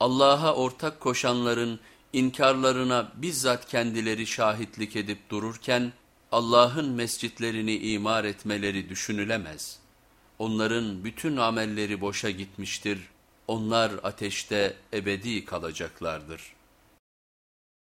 Allah'a ortak koşanların inkarlarına bizzat kendileri şahitlik edip dururken Allah'ın mescitlerini imar etmeleri düşünülemez. Onların bütün amelleri boşa gitmiştir, onlar ateşte ebedi kalacaklardır.''